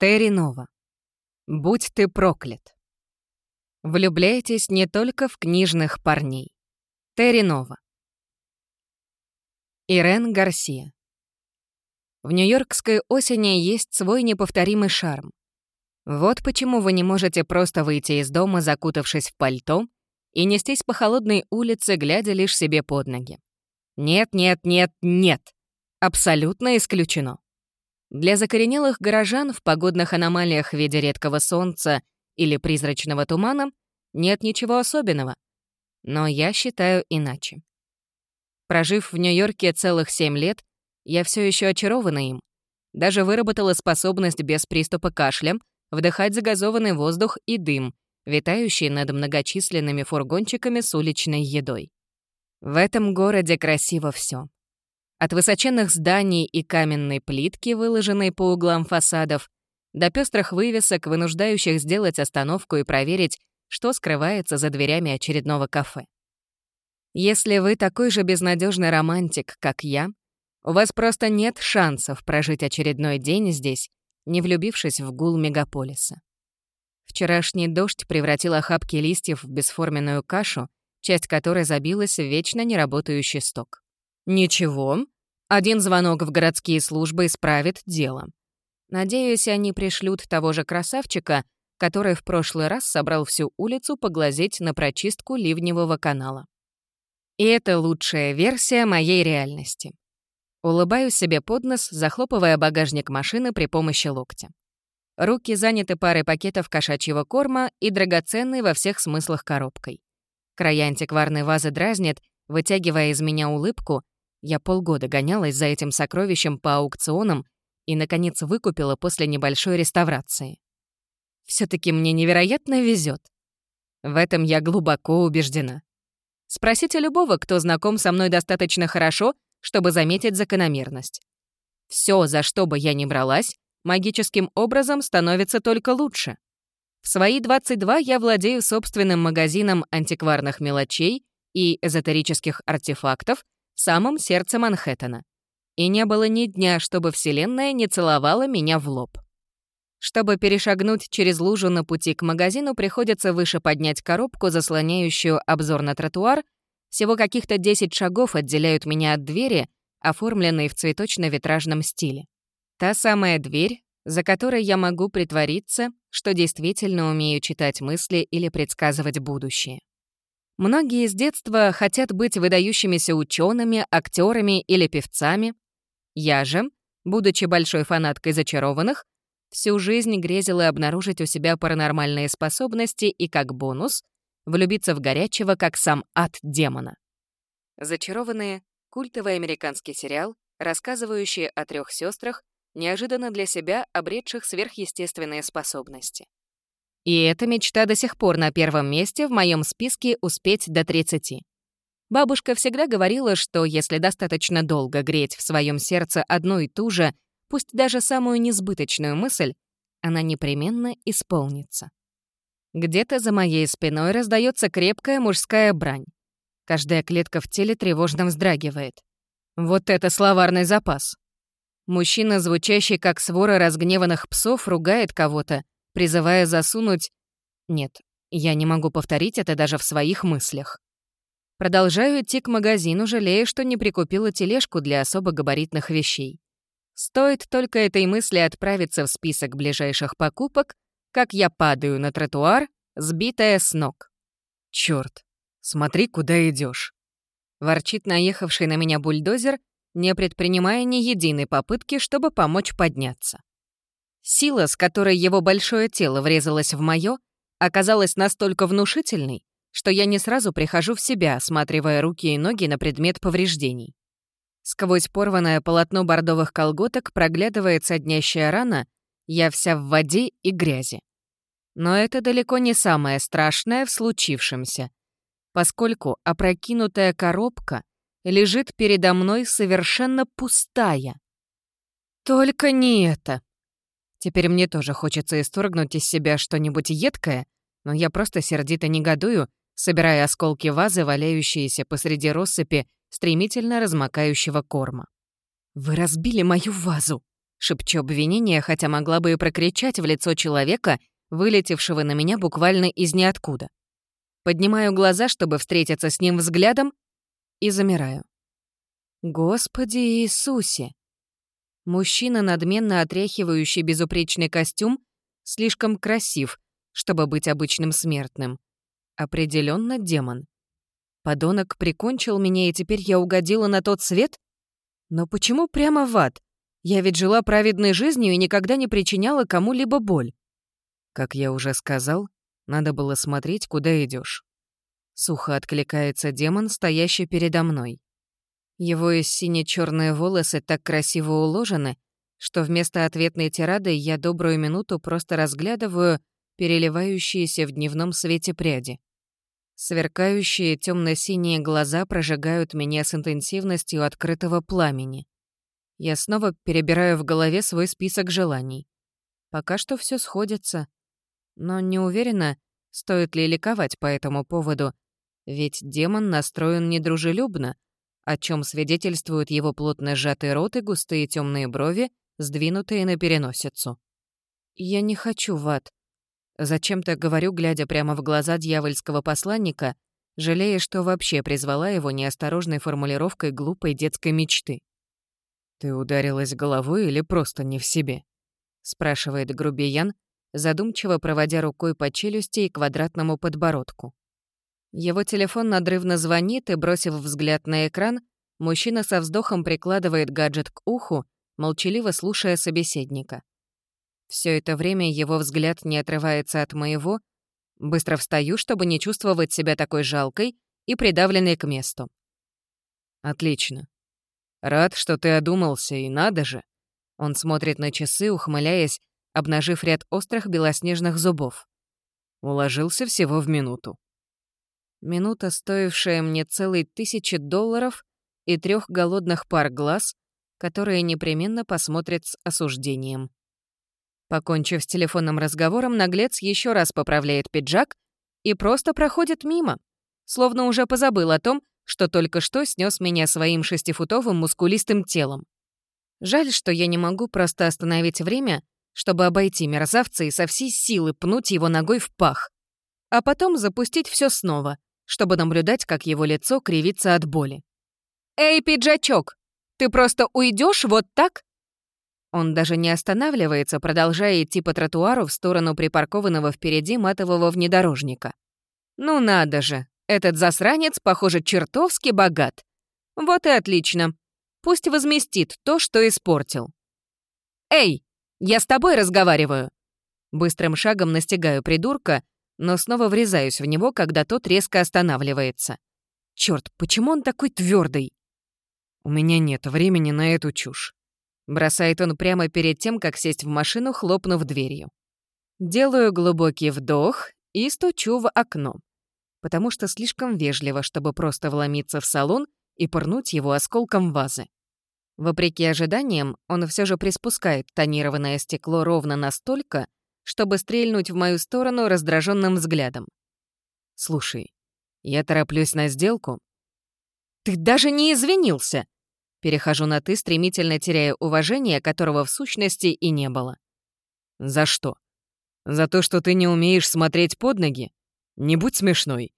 Терри Нова. Будь ты проклят. Влюбляйтесь не только в книжных парней. Терри Нова. Ирен Гарсия. В нью-йоркской осени есть свой неповторимый шарм. Вот почему вы не можете просто выйти из дома, закутавшись в пальто, и нестись по холодной улице, глядя лишь себе под ноги. Нет, нет, нет, нет. Абсолютно исключено. Для закоренелых горожан в погодных аномалиях в виде редкого солнца или призрачного тумана нет ничего особенного. Но я считаю иначе. Прожив в Нью-Йорке целых семь лет, я все еще очарована им. Даже выработала способность без приступа кашля вдыхать загазованный воздух и дым, витающий над многочисленными фургончиками с уличной едой. В этом городе красиво все. От высоченных зданий и каменной плитки, выложенной по углам фасадов, до пестрых вывесок, вынуждающих сделать остановку и проверить, что скрывается за дверями очередного кафе. Если вы такой же безнадежный романтик, как я, у вас просто нет шансов прожить очередной день здесь, не влюбившись в гул мегаполиса. Вчерашний дождь превратил охапки листьев в бесформенную кашу, часть которой забилась в вечно неработающий сток. Ничего, один звонок в городские службы исправит дело. Надеюсь, они пришлют того же красавчика, который в прошлый раз собрал всю улицу поглазеть на прочистку ливневого канала. И это лучшая версия моей реальности. Улыбаюсь себе под нос, захлопывая багажник машины при помощи локтя. Руки заняты парой пакетов кошачьего корма и драгоценной во всех смыслах коробкой. Края антикварной вазы дразнит, вытягивая из меня улыбку. Я полгода гонялась за этим сокровищем по аукционам и, наконец, выкупила после небольшой реставрации. все таки мне невероятно везет. В этом я глубоко убеждена. Спросите любого, кто знаком со мной достаточно хорошо, чтобы заметить закономерность. Все, за что бы я ни бралась, магическим образом становится только лучше. В свои 22 я владею собственным магазином антикварных мелочей и эзотерических артефактов в самом сердце Манхэттена. И не было ни дня, чтобы Вселенная не целовала меня в лоб. Чтобы перешагнуть через лужу на пути к магазину, приходится выше поднять коробку, заслоняющую обзор на тротуар. Всего каких-то 10 шагов отделяют меня от двери, оформленной в цветочно-витражном стиле. Та самая дверь, за которой я могу притвориться, что действительно умею читать мысли или предсказывать будущее. Многие с детства хотят быть выдающимися учеными, актерами или певцами. Я же, будучи большой фанаткой зачарованных, всю жизнь грезила обнаружить у себя паранормальные способности и, как бонус, влюбиться в горячего, как сам ад демона. «Зачарованные» — культовый американский сериал, рассказывающий о трех сестрах, неожиданно для себя обретших сверхъестественные способности. И эта мечта до сих пор на первом месте в моем списке «Успеть до 30». Бабушка всегда говорила, что если достаточно долго греть в своем сердце одну и ту же, пусть даже самую несбыточную мысль, она непременно исполнится. Где-то за моей спиной раздается крепкая мужская брань. Каждая клетка в теле тревожно вздрагивает. Вот это словарный запас. Мужчина, звучащий как свора разгневанных псов, ругает кого-то, призывая засунуть... Нет, я не могу повторить это даже в своих мыслях. Продолжаю идти к магазину, жалея, что не прикупила тележку для особо габаритных вещей. Стоит только этой мысли отправиться в список ближайших покупок, как я падаю на тротуар, сбитая с ног. Черт, смотри, куда идешь. Ворчит наехавший на меня бульдозер, не предпринимая ни единой попытки, чтобы помочь подняться. Сила, с которой его большое тело врезалось в моё, оказалась настолько внушительной, что я не сразу прихожу в себя, осматривая руки и ноги на предмет повреждений. Сквозь порванное полотно бордовых колготок проглядывает соднящая рана, я вся в воде и грязи. Но это далеко не самое страшное в случившемся, поскольку опрокинутая коробка лежит передо мной совершенно пустая. Только не это. Теперь мне тоже хочется исторгнуть из себя что-нибудь едкое, но я просто сердито негодую, собирая осколки вазы, валяющиеся посреди россыпи стремительно размокающего корма. «Вы разбили мою вазу!» Шепчу обвинение, хотя могла бы и прокричать в лицо человека, вылетевшего на меня буквально из ниоткуда. Поднимаю глаза, чтобы встретиться с ним взглядом, и замираю. Господи Иисусе! Мужчина, надменно отряхивающий безупречный костюм, слишком красив, чтобы быть обычным смертным. Определенно демон. Подонок прикончил меня, и теперь я угодила на тот свет? Но почему прямо в ад? Я ведь жила праведной жизнью и никогда не причиняла кому-либо боль. Как я уже сказал, надо было смотреть, куда идешь. Сухо откликается демон, стоящий передо мной. Его и сине черные волосы так красиво уложены, что вместо ответной тирады я добрую минуту просто разглядываю переливающиеся в дневном свете пряди. Сверкающие темно синие глаза прожигают меня с интенсивностью открытого пламени. Я снова перебираю в голове свой список желаний. Пока что все сходится. Но не уверена, стоит ли ликовать по этому поводу, ведь демон настроен недружелюбно, о чем свидетельствуют его плотно сжатый рот и густые темные брови, сдвинутые на переносицу. «Я не хочу в ад», — зачем-то говорю, глядя прямо в глаза дьявольского посланника, жалея, что вообще призвала его неосторожной формулировкой глупой детской мечты. «Ты ударилась головой или просто не в себе?» — спрашивает грубиян, задумчиво проводя рукой по челюсти и квадратному подбородку. Его телефон надрывно звонит, и, бросив взгляд на экран, мужчина со вздохом прикладывает гаджет к уху, молчаливо слушая собеседника. Все это время его взгляд не отрывается от моего. Быстро встаю, чтобы не чувствовать себя такой жалкой и придавленной к месту. «Отлично. Рад, что ты одумался, и надо же. Он смотрит на часы, ухмыляясь, обнажив ряд острых белоснежных зубов. Уложился всего в минуту. Минута, стоившая мне целой тысячи долларов и трех голодных пар глаз, которые непременно посмотрят с осуждением. Покончив с телефонным разговором, наглец еще раз поправляет пиджак и просто проходит мимо, словно уже позабыл о том, что только что снес меня своим шестифутовым мускулистым телом. Жаль, что я не могу просто остановить время, чтобы обойти мерзавца и со всей силы пнуть его ногой в пах, а потом запустить все снова, чтобы наблюдать, как его лицо кривится от боли. «Эй, пиджачок, ты просто уйдешь вот так?» Он даже не останавливается, продолжая идти по тротуару в сторону припаркованного впереди матового внедорожника. «Ну надо же, этот засранец, похоже, чертовски богат. Вот и отлично. Пусть возместит то, что испортил. «Эй, я с тобой разговариваю!» Быстрым шагом настигаю придурка, но снова врезаюсь в него, когда тот резко останавливается. Черт, почему он такой твердый? «У меня нет времени на эту чушь», — бросает он прямо перед тем, как сесть в машину, хлопнув дверью. Делаю глубокий вдох и стучу в окно потому что слишком вежливо, чтобы просто вломиться в салон и пырнуть его осколком вазы. Вопреки ожиданиям, он все же приспускает тонированное стекло ровно настолько, чтобы стрельнуть в мою сторону раздраженным взглядом. «Слушай, я тороплюсь на сделку». «Ты даже не извинился!» Перехожу на «ты», стремительно теряя уважение, которого в сущности и не было. «За что? За то, что ты не умеешь смотреть под ноги? Не будь смешной.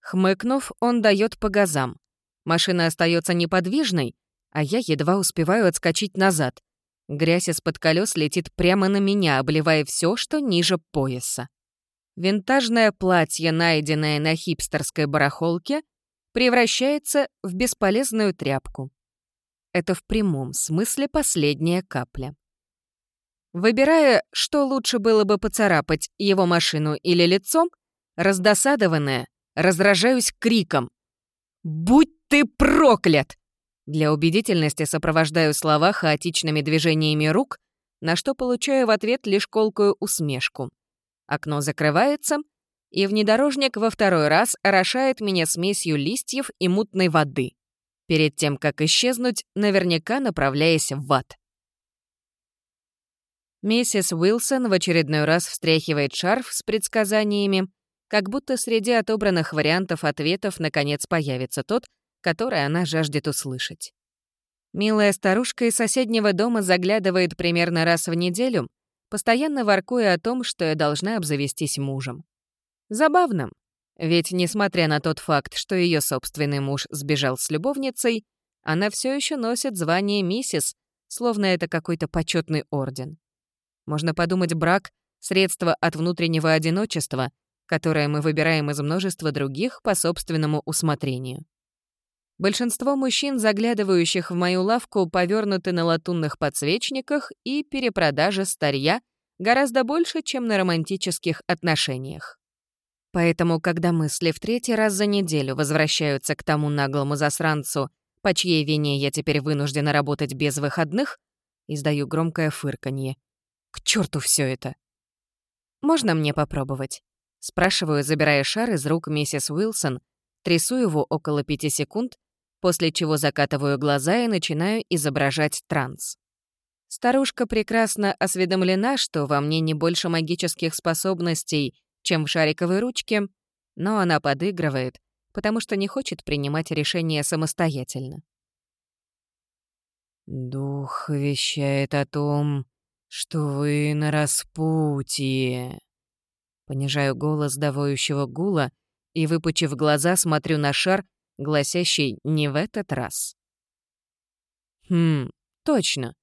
Хмыкнув, он дает по газам. Машина остается неподвижной, а я едва успеваю отскочить назад. Грязь из-под колес летит прямо на меня, обливая все, что ниже пояса. Винтажное платье, найденное на хипстерской барахолке, превращается в бесполезную тряпку. Это в прямом смысле последняя капля. Выбирая, что лучше было бы поцарапать, его машину или лицом, раздосадованная, разражаюсь криком. «Будь ты проклят!» Для убедительности сопровождаю слова хаотичными движениями рук, на что получаю в ответ лишь колкую усмешку. Окно закрывается, и внедорожник во второй раз орошает меня смесью листьев и мутной воды, перед тем, как исчезнуть, наверняка направляясь в ад. Миссис Уилсон в очередной раз встряхивает шарф с предсказаниями, как будто среди отобранных вариантов ответов наконец появится тот, который она жаждет услышать. Милая старушка из соседнего дома заглядывает примерно раз в неделю, постоянно воркуя о том, что я должна обзавестись мужем. Забавно, ведь, несмотря на тот факт, что ее собственный муж сбежал с любовницей, она все еще носит звание миссис, словно это какой-то почетный орден. Можно подумать, брак — средство от внутреннего одиночества, которое мы выбираем из множества других по собственному усмотрению. Большинство мужчин, заглядывающих в мою лавку, повернуты на латунных подсвечниках и перепродаже старья гораздо больше, чем на романтических отношениях. Поэтому, когда мысли в третий раз за неделю возвращаются к тому наглому засранцу, по чьей вине я теперь вынуждена работать без выходных, издаю громкое фырканье. К черту все это! «Можно мне попробовать?» Спрашиваю, забирая шар из рук миссис Уилсон, трясу его около пяти секунд, после чего закатываю глаза и начинаю изображать транс. Старушка прекрасно осведомлена, что во мне не больше магических способностей, чем в шариковой ручке, но она подыгрывает, потому что не хочет принимать решения самостоятельно. «Дух вещает о том, что вы на распутье». Понижаю голос до воющего гула и, выпучив глаза, смотрю на шар, гласящий «не в этот раз». «Хм, точно.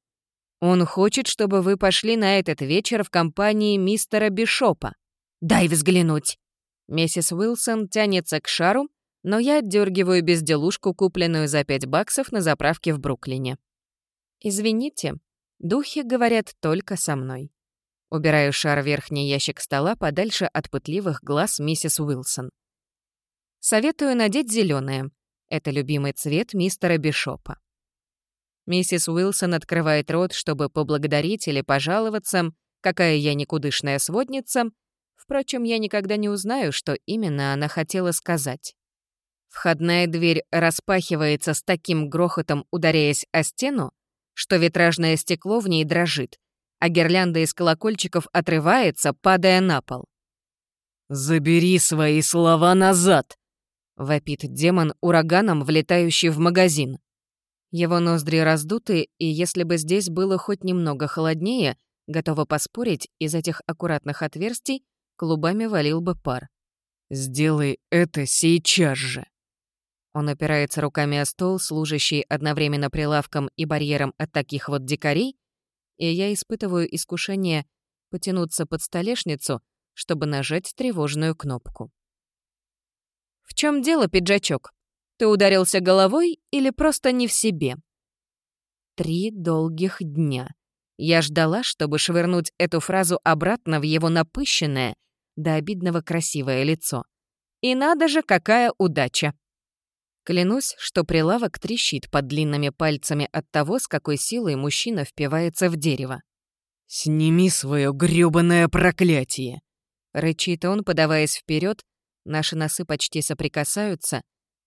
Он хочет, чтобы вы пошли на этот вечер в компании мистера Бишопа. Дай взглянуть!» Миссис Уилсон тянется к шару, но я отдергиваю безделушку, купленную за 5 баксов на заправке в Бруклине. «Извините, духи говорят только со мной». Убираю шар в верхний ящик стола подальше от пытливых глаз миссис Уилсон. Советую надеть зеленое. Это любимый цвет мистера Бишопа. Миссис Уилсон открывает рот, чтобы поблагодарить или пожаловаться, какая я никудышная сводница. Впрочем, я никогда не узнаю, что именно она хотела сказать. Входная дверь распахивается с таким грохотом, ударяясь о стену, что витражное стекло в ней дрожит, а гирлянда из колокольчиков отрывается, падая на пол. «Забери свои слова назад!» — вопит демон ураганом, влетающий в магазин. Его ноздри раздуты, и если бы здесь было хоть немного холоднее, готова поспорить, из этих аккуратных отверстий клубами валил бы пар. «Сделай это сейчас же!» Он опирается руками о стол, служащий одновременно прилавком и барьером от таких вот дикарей, и я испытываю искушение потянуться под столешницу, чтобы нажать тревожную кнопку. «В чем дело, пиджачок? Ты ударился головой или просто не в себе?» Три долгих дня. Я ждала, чтобы швырнуть эту фразу обратно в его напыщенное, до обидного красивое лицо. И надо же, какая удача! Клянусь, что прилавок трещит под длинными пальцами от того, с какой силой мужчина впивается в дерево. «Сними свое грёбаное проклятие!» Рычит он, подаваясь вперед, Наши носы почти соприкасаются.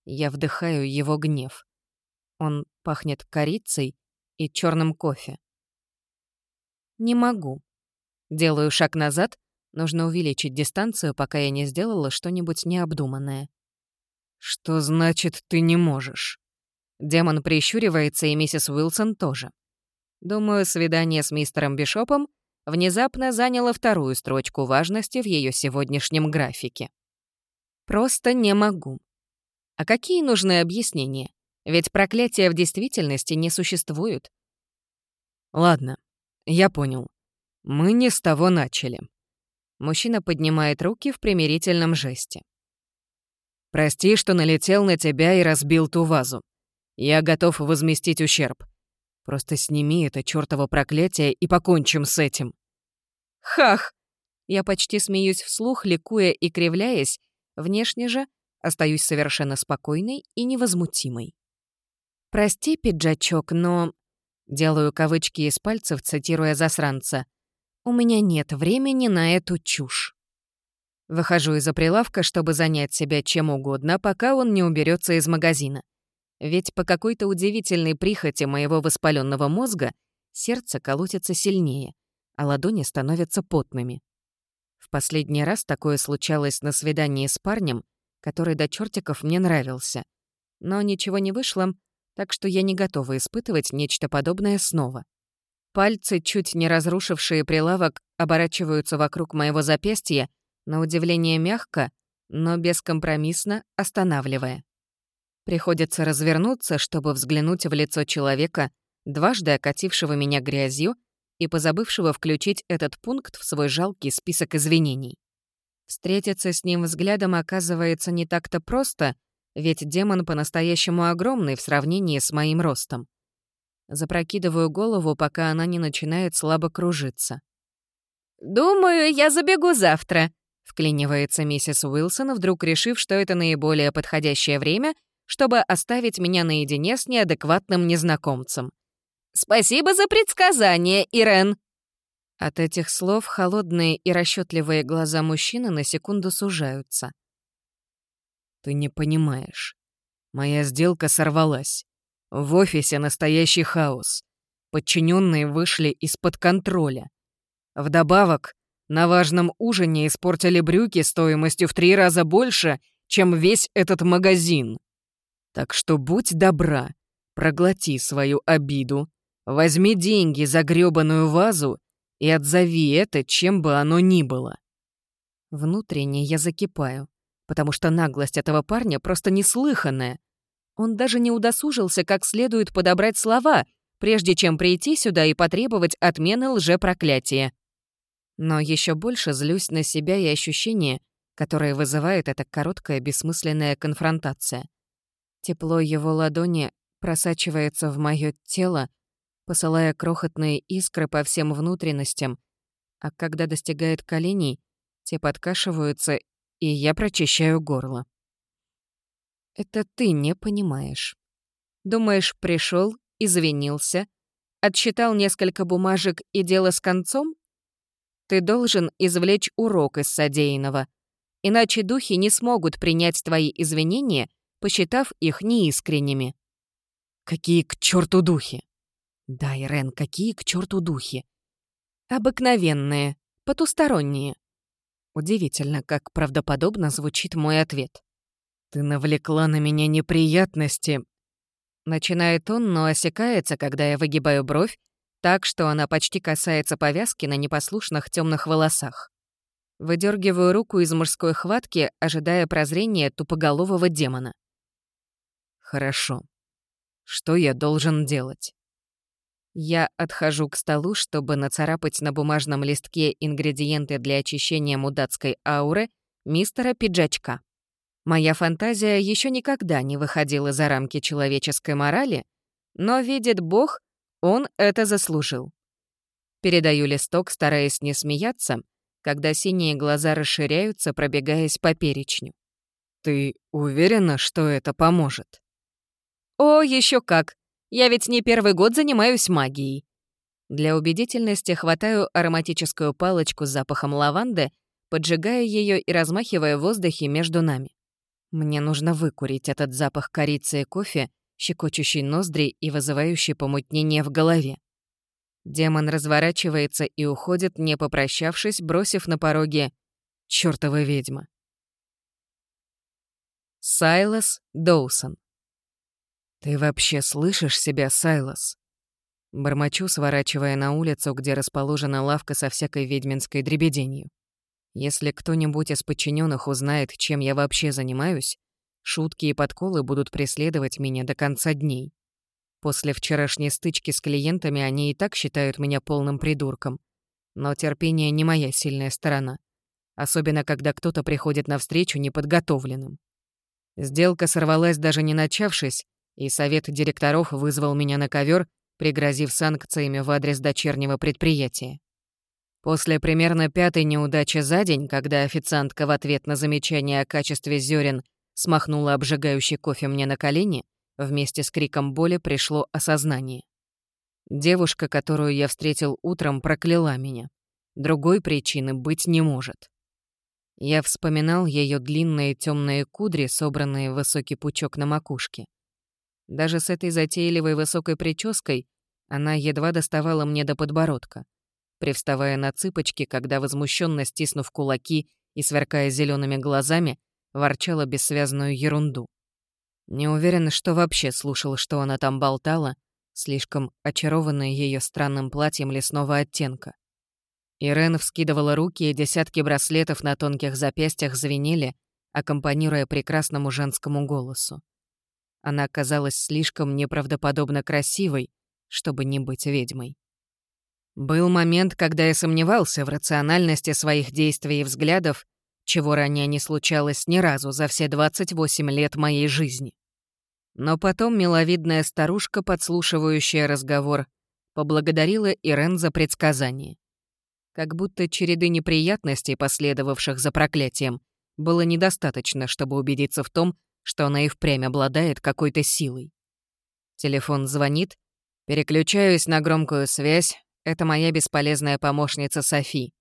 Я вдыхаю его гнев. Он пахнет корицей и черным кофе. Не могу. Делаю шаг назад. Нужно увеличить дистанцию, пока я не сделала что-нибудь необдуманное. «Что значит, ты не можешь?» Демон прищуривается, и миссис Уилсон тоже. Думаю, свидание с мистером Бишопом внезапно заняло вторую строчку важности в ее сегодняшнем графике. Просто не могу. А какие нужны объяснения? Ведь проклятия в действительности не существуют. Ладно, я понял. Мы не с того начали. Мужчина поднимает руки в примирительном жесте. Прости, что налетел на тебя и разбил ту вазу. Я готов возместить ущерб. Просто сними это чёртово проклятие и покончим с этим. Хах! Я почти смеюсь вслух, ликуя и кривляясь, Внешне же остаюсь совершенно спокойной и невозмутимой. «Прости, пиджачок, но...» Делаю кавычки из пальцев, цитируя засранца. «У меня нет времени на эту чушь». Выхожу из-за прилавка, чтобы занять себя чем угодно, пока он не уберется из магазина. Ведь по какой-то удивительной прихоти моего воспаленного мозга сердце колотится сильнее, а ладони становятся потными. Последний раз такое случалось на свидании с парнем, который до чертиков мне нравился. Но ничего не вышло, так что я не готова испытывать нечто подобное снова. Пальцы, чуть не разрушившие прилавок, оборачиваются вокруг моего запястья, на удивление мягко, но бескомпромиссно останавливая. Приходится развернуться, чтобы взглянуть в лицо человека, дважды окатившего меня грязью и позабывшего включить этот пункт в свой жалкий список извинений. Встретиться с ним взглядом оказывается не так-то просто, ведь демон по-настоящему огромный в сравнении с моим ростом. Запрокидываю голову, пока она не начинает слабо кружиться. «Думаю, я забегу завтра», — вклинивается миссис Уилсон, вдруг решив, что это наиболее подходящее время, чтобы оставить меня наедине с неадекватным незнакомцем. «Спасибо за предсказание, Ирен!» От этих слов холодные и расчетливые глаза мужчины на секунду сужаются. «Ты не понимаешь. Моя сделка сорвалась. В офисе настоящий хаос. Подчиненные вышли из-под контроля. Вдобавок, на важном ужине испортили брюки стоимостью в три раза больше, чем весь этот магазин. Так что будь добра, проглоти свою обиду, возьми деньги за грёбаную вазу и отзови это, чем бы оно ни было. Внутренне я закипаю, потому что наглость этого парня просто неслыханная. Он даже не удосужился как следует подобрать слова, прежде чем прийти сюда и потребовать отмены лжепроклятия. Но еще больше злюсь на себя и ощущение, которое вызывает эта короткая бессмысленная конфронтация. Тепло его ладони просачивается в мое тело, посылая крохотные искры по всем внутренностям, а когда достигает коленей, те подкашиваются, и я прочищаю горло. Это ты не понимаешь. Думаешь, пришел, извинился, отсчитал несколько бумажек и дело с концом? Ты должен извлечь урок из содеянного, иначе духи не смогут принять твои извинения, посчитав их неискренними. Какие к черту духи? Да, Ирен, какие к черту духи? Обыкновенные, потусторонние. Удивительно, как правдоподобно звучит мой ответ. «Ты навлекла на меня неприятности». Начинает он, но осекается, когда я выгибаю бровь, так что она почти касается повязки на непослушных темных волосах. Выдергиваю руку из мужской хватки, ожидая прозрения тупоголового демона. «Хорошо. Что я должен делать?» Я отхожу к столу, чтобы нацарапать на бумажном листке ингредиенты для очищения мудацкой ауры мистера Пиджачка. Моя фантазия еще никогда не выходила за рамки человеческой морали, но, видит Бог, он это заслужил. Передаю листок, стараясь не смеяться, когда синие глаза расширяются, пробегаясь по перечню. «Ты уверена, что это поможет?» «О, еще как! Я ведь не первый год занимаюсь магией». Для убедительности хватаю ароматическую палочку с запахом лаванды, поджигая ее и размахивая в воздухе между нами. Мне нужно выкурить этот запах корицы и кофе, щекочущий ноздри и вызывающий помутнение в голове. Демон разворачивается и уходит, не попрощавшись, бросив на пороге «Чёртова ведьма». Сайлас Доусон «Ты вообще слышишь себя, Сайлас?» Бормочу, сворачивая на улицу, где расположена лавка со всякой ведьминской дребеденью. Если кто-нибудь из подчиненных узнает, чем я вообще занимаюсь, шутки и подколы будут преследовать меня до конца дней. После вчерашней стычки с клиентами они и так считают меня полным придурком. Но терпение не моя сильная сторона. Особенно, когда кто-то приходит навстречу неподготовленным. Сделка сорвалась даже не начавшись, и совет директоров вызвал меня на ковер, пригрозив санкциями в адрес дочернего предприятия. После примерно пятой неудачи за день, когда официантка в ответ на замечание о качестве зерен смахнула обжигающий кофе мне на колени, вместе с криком боли пришло осознание. Девушка, которую я встретил утром, прокляла меня. Другой причины быть не может. Я вспоминал ее длинные темные кудри, собранные в высокий пучок на макушке. Даже с этой затейливой высокой прической она едва доставала мне до подбородка привставая на цыпочки, когда, возмущенно стиснув кулаки и сверкая зелеными глазами, ворчала бессвязную ерунду. Не уверен, что вообще слушал, что она там болтала, слишком очарованная ее странным платьем лесного оттенка. Ирен вскидывала руки, и десятки браслетов на тонких запястьях звенели, аккомпанируя прекрасному женскому голосу. Она казалась слишком неправдоподобно красивой, чтобы не быть ведьмой. Был момент, когда я сомневался в рациональности своих действий и взглядов, чего ранее не случалось ни разу за все 28 лет моей жизни. Но потом миловидная старушка, подслушивающая разговор, поблагодарила Ирен за предсказание. Как будто череды неприятностей, последовавших за проклятием, было недостаточно, чтобы убедиться в том, что она и впрямь обладает какой-то силой. Телефон звонит, переключаюсь на громкую связь, это моя бесполезная помощница Софи,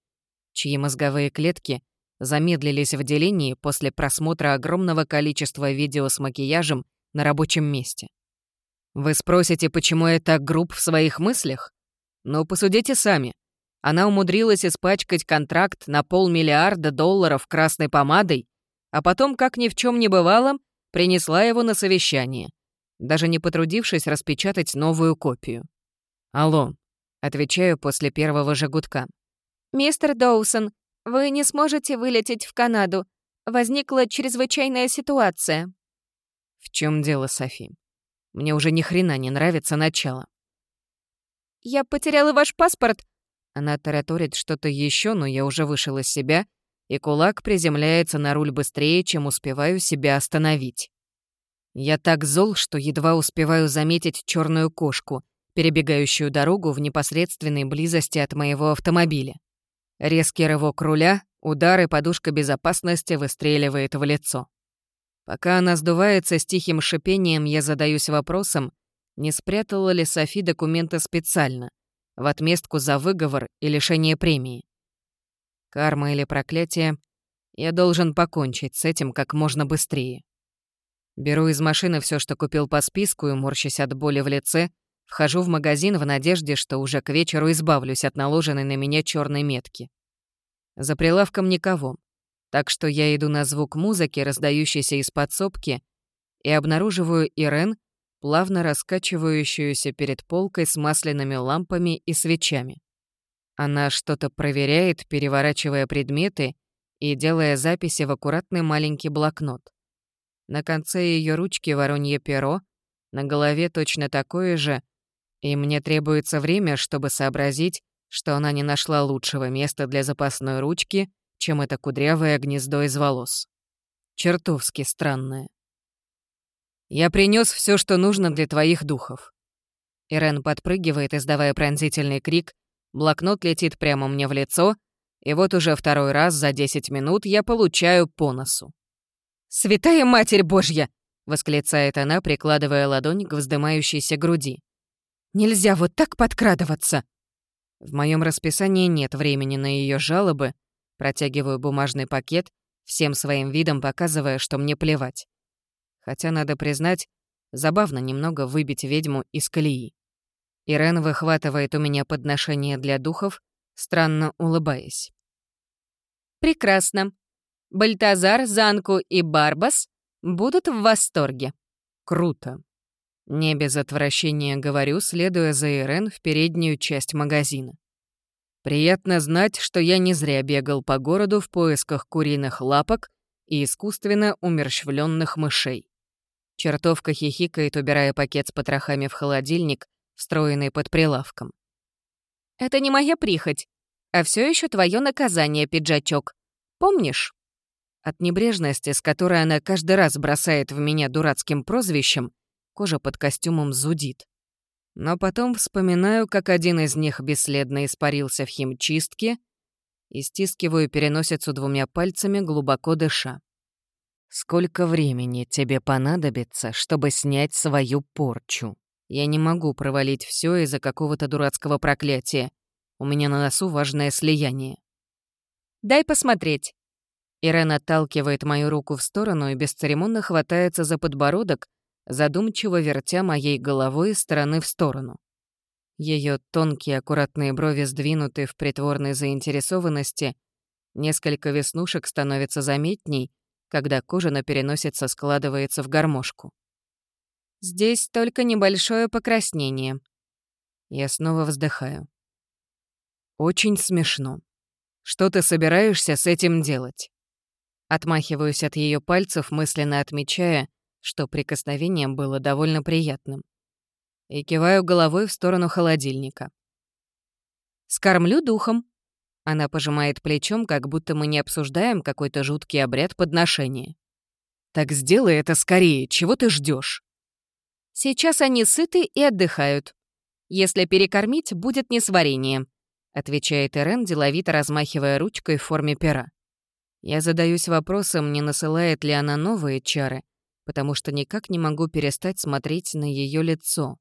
чьи мозговые клетки замедлились в делении после просмотра огромного количества видео с макияжем на рабочем месте. Вы спросите, почему я так груб в своих мыслях? Ну, посудите сами. Она умудрилась испачкать контракт на полмиллиарда долларов красной помадой, а потом, как ни в чем не бывало, принесла его на совещание, даже не потрудившись распечатать новую копию. «Алло», — отвечаю после первого же «Мистер Доусон, вы не сможете вылететь в Канаду. Возникла чрезвычайная ситуация». «В чем дело, Софи? Мне уже ни хрена не нравится начало». «Я потеряла ваш паспорт». Она тараторит что-то еще, но я уже вышел из себя, и кулак приземляется на руль быстрее, чем успеваю себя остановить. Я так зол, что едва успеваю заметить черную кошку, перебегающую дорогу в непосредственной близости от моего автомобиля. Резкий рывок руля, удар и подушка безопасности выстреливает в лицо. Пока она сдувается с тихим шипением, я задаюсь вопросом, не спрятала ли Софи документы специально, в отместку за выговор и лишение премии. Карма или проклятие, я должен покончить с этим как можно быстрее. Беру из машины все, что купил по списку, и, морщась от боли в лице, вхожу в магазин в надежде, что уже к вечеру избавлюсь от наложенной на меня черной метки. За прилавком никого. Так что я иду на звук музыки, раздающейся из подсобки, и обнаруживаю Ирен, плавно раскачивающуюся перед полкой с масляными лампами и свечами. Она что-то проверяет, переворачивая предметы и делая записи в аккуратный маленький блокнот. На конце ее ручки воронье перо, на голове точно такое же, и мне требуется время, чтобы сообразить, что она не нашла лучшего места для запасной ручки чем это кудрявое гнездо из волос. Чертовски странное. «Я принес все, что нужно для твоих духов». Ирен подпрыгивает, издавая пронзительный крик, блокнот летит прямо мне в лицо, и вот уже второй раз за 10 минут я получаю по носу. «Святая Матерь Божья!» — восклицает она, прикладывая ладонь к вздымающейся груди. «Нельзя вот так подкрадываться!» В моем расписании нет времени на ее жалобы, Протягиваю бумажный пакет, всем своим видом показывая, что мне плевать. Хотя, надо признать, забавно немного выбить ведьму из колеи. Ирен выхватывает у меня подношение для духов, странно улыбаясь. «Прекрасно. Бальтазар, Занку и Барбас будут в восторге». «Круто». Не без отвращения говорю, следуя за Ирен в переднюю часть магазина. Приятно знать, что я не зря бегал по городу в поисках куриных лапок и искусственно умерщвленных мышей. Чертовка хихикает, убирая пакет с потрохами в холодильник, встроенный под прилавком. «Это не моя прихоть, а все еще твое наказание, пиджачок. Помнишь?» От небрежности, с которой она каждый раз бросает в меня дурацким прозвищем, кожа под костюмом зудит. Но потом вспоминаю, как один из них бесследно испарился в химчистке и стискиваю переносицу двумя пальцами, глубоко дыша. Сколько времени тебе понадобится, чтобы снять свою порчу? Я не могу провалить все из-за какого-то дурацкого проклятия. У меня на носу важное слияние. «Дай посмотреть». Ирен отталкивает мою руку в сторону и бесцеремонно хватается за подбородок, задумчиво вертя моей головой из стороны в сторону. Ее тонкие аккуратные брови сдвинуты в притворной заинтересованности, несколько веснушек становится заметней, когда кожа на переносице складывается в гармошку. Здесь только небольшое покраснение. Я снова вздыхаю. Очень смешно. Что ты собираешься с этим делать? Отмахиваюсь от ее пальцев, мысленно отмечая, что прикосновение было довольно приятным. И киваю головой в сторону холодильника. «Скормлю духом». Она пожимает плечом, как будто мы не обсуждаем какой-то жуткий обряд подношения. «Так сделай это скорее, чего ты ждешь? «Сейчас они сыты и отдыхают. Если перекормить, будет несварение», — отвечает Эрен, деловито размахивая ручкой в форме пера. Я задаюсь вопросом, не насылает ли она новые чары, потому что никак не могу перестать смотреть на ее лицо.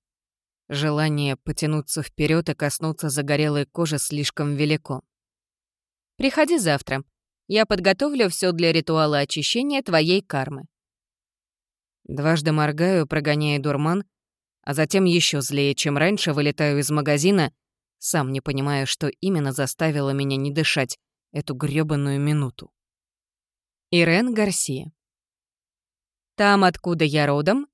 Желание потянуться вперед и коснуться загорелой кожи слишком велико. «Приходи завтра. Я подготовлю все для ритуала очищения твоей кармы». Дважды моргаю, прогоняя дурман, а затем еще злее, чем раньше, вылетаю из магазина, сам не понимая, что именно заставило меня не дышать эту грёбаную минуту. Ирен Гарсия. Там, откуда я родом,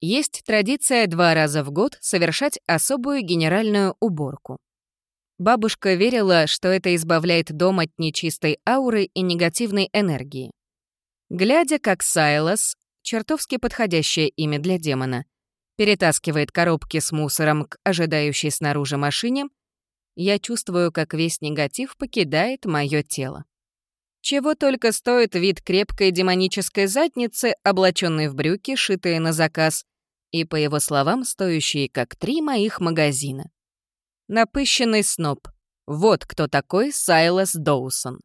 есть традиция два раза в год совершать особую генеральную уборку. Бабушка верила, что это избавляет дом от нечистой ауры и негативной энергии. Глядя, как Сайлас, чертовски подходящее имя для демона, перетаскивает коробки с мусором к ожидающей снаружи машине, я чувствую, как весь негатив покидает мое тело. Чего только стоит вид крепкой демонической задницы, облаченной в брюки, шитые на заказ, и, по его словам, стоящие как три моих магазина. Напыщенный сноб. Вот кто такой Сайлас Доусон.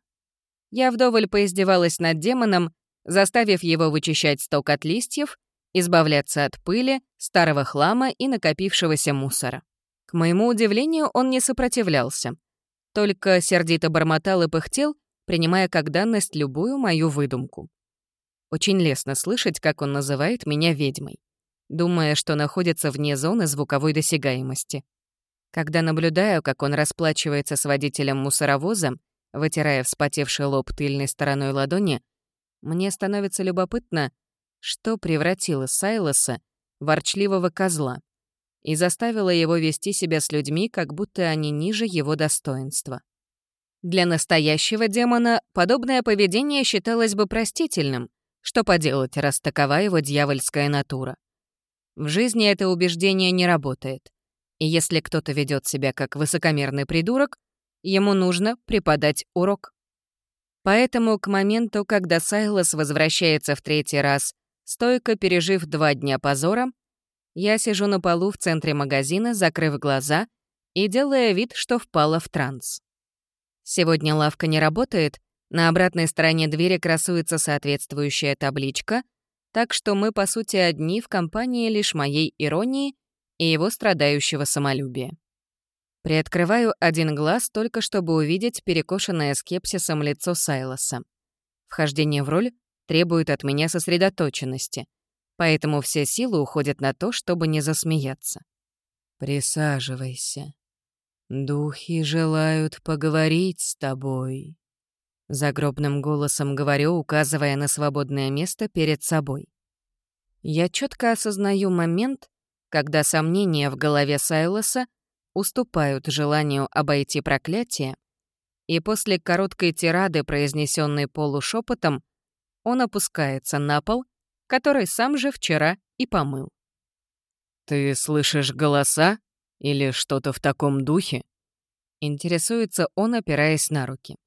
Я вдоволь поиздевалась над демоном, заставив его вычищать сток от листьев, избавляться от пыли, старого хлама и накопившегося мусора. К моему удивлению, он не сопротивлялся. Только сердито бормотал и пыхтел, принимая как данность любую мою выдумку. Очень лестно слышать, как он называет меня ведьмой, думая, что находится вне зоны звуковой досягаемости. Когда наблюдаю, как он расплачивается с водителем мусоровоза, вытирая вспотевший лоб тыльной стороной ладони, мне становится любопытно, что превратило Сайлоса в ворчливого козла и заставило его вести себя с людьми, как будто они ниже его достоинства. Для настоящего демона подобное поведение считалось бы простительным. Что поделать, раз такова его дьявольская натура? В жизни это убеждение не работает. И если кто-то ведет себя как высокомерный придурок, ему нужно преподать урок. Поэтому к моменту, когда Сайлос возвращается в третий раз, стойко пережив два дня позора, я сижу на полу в центре магазина, закрыв глаза и делая вид, что впала в транс. Сегодня лавка не работает, на обратной стороне двери красуется соответствующая табличка, так что мы, по сути, одни в компании лишь моей иронии и его страдающего самолюбия. Приоткрываю один глаз только чтобы увидеть перекошенное скепсисом лицо Сайлоса. Вхождение в роль требует от меня сосредоточенности, поэтому все силы уходят на то, чтобы не засмеяться. «Присаживайся», «Духи желают поговорить с тобой», — загробным голосом говорю, указывая на свободное место перед собой. Я четко осознаю момент, когда сомнения в голове Сайлоса уступают желанию обойти проклятие, и после короткой тирады, произнесенной полушепотом, он опускается на пол, который сам же вчера и помыл. «Ты слышишь голоса?» Или что-то в таком духе? Интересуется он, опираясь на руки.